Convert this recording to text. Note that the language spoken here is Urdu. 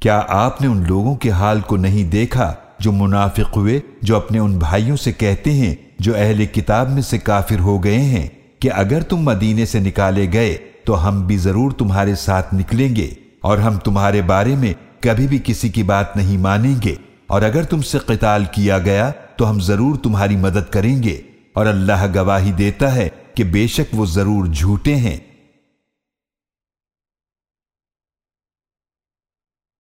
کیا آپ نے ان لوگوں کے حال کو نہیں دیکھا جو منافق ہوئے، جو اپنے ان بھائیوں سے کہتے ہیں، جو اہل کتاب میں سے کافر ہو گئے ہیں؟ کہ اگر تم مدینے سے نکالے گئے، تو ہم بھی ضرور تمہارے ساتھ نکلیں گے، اور ہم تمہارے بارے میں کبھی بھی کسی کی بات نہیں مانیں گے۔ اور اگر تم سے قتال کیا گیا، تو ہم ضرور تمہاری مدد کریں گے۔ اور اللہ گواہی دیتا ہے کہ بے شک وہ ضرور جھوٹے ہیں۔